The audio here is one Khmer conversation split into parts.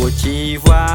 motivo a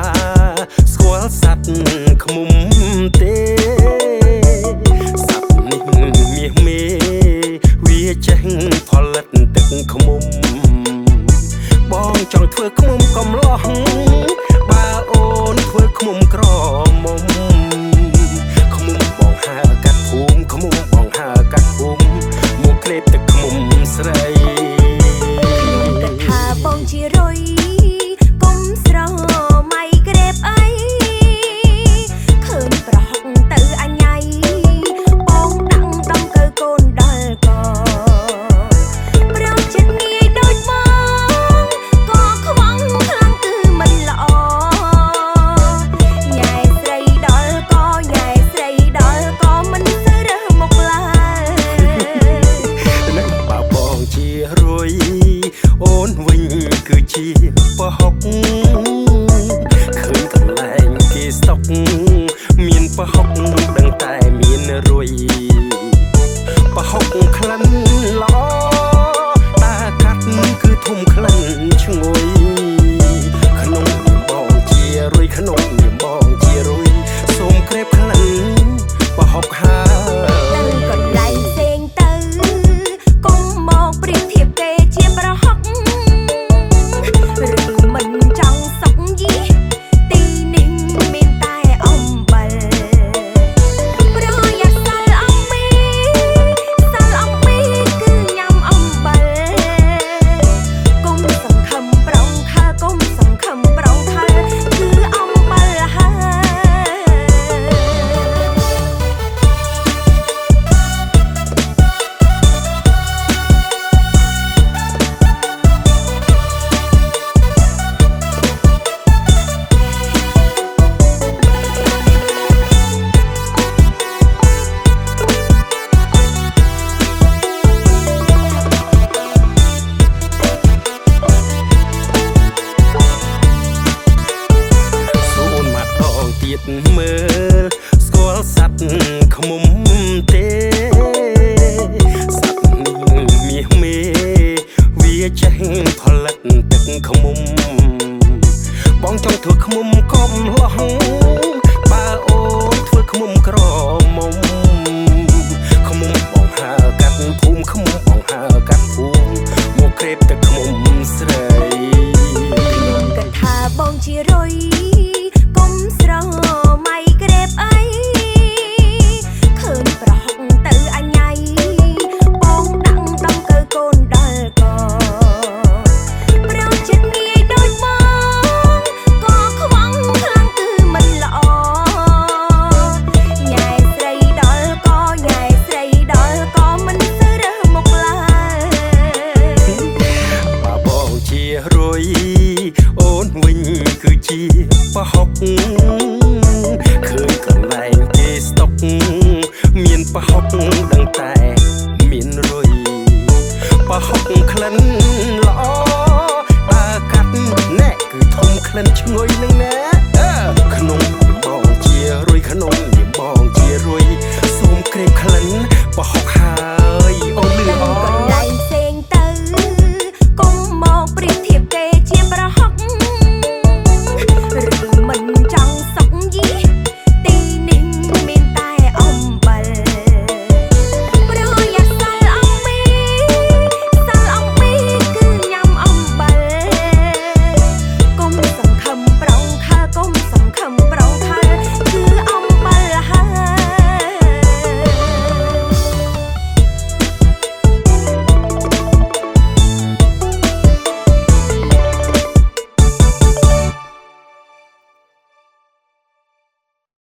មើលស្គាល់សัตว์ខ្មុំទេសัตว์មាសមេវាចេះផលិតទឹកខ្មុំ បងចង់ធ្វើខ្មុំកុំលោះបើអូនធ្វើខ្មុំក្រមុំ ជាប្រហុកឃើញកន្លែងគេស្តុកមានប្រហុកដឹងតែ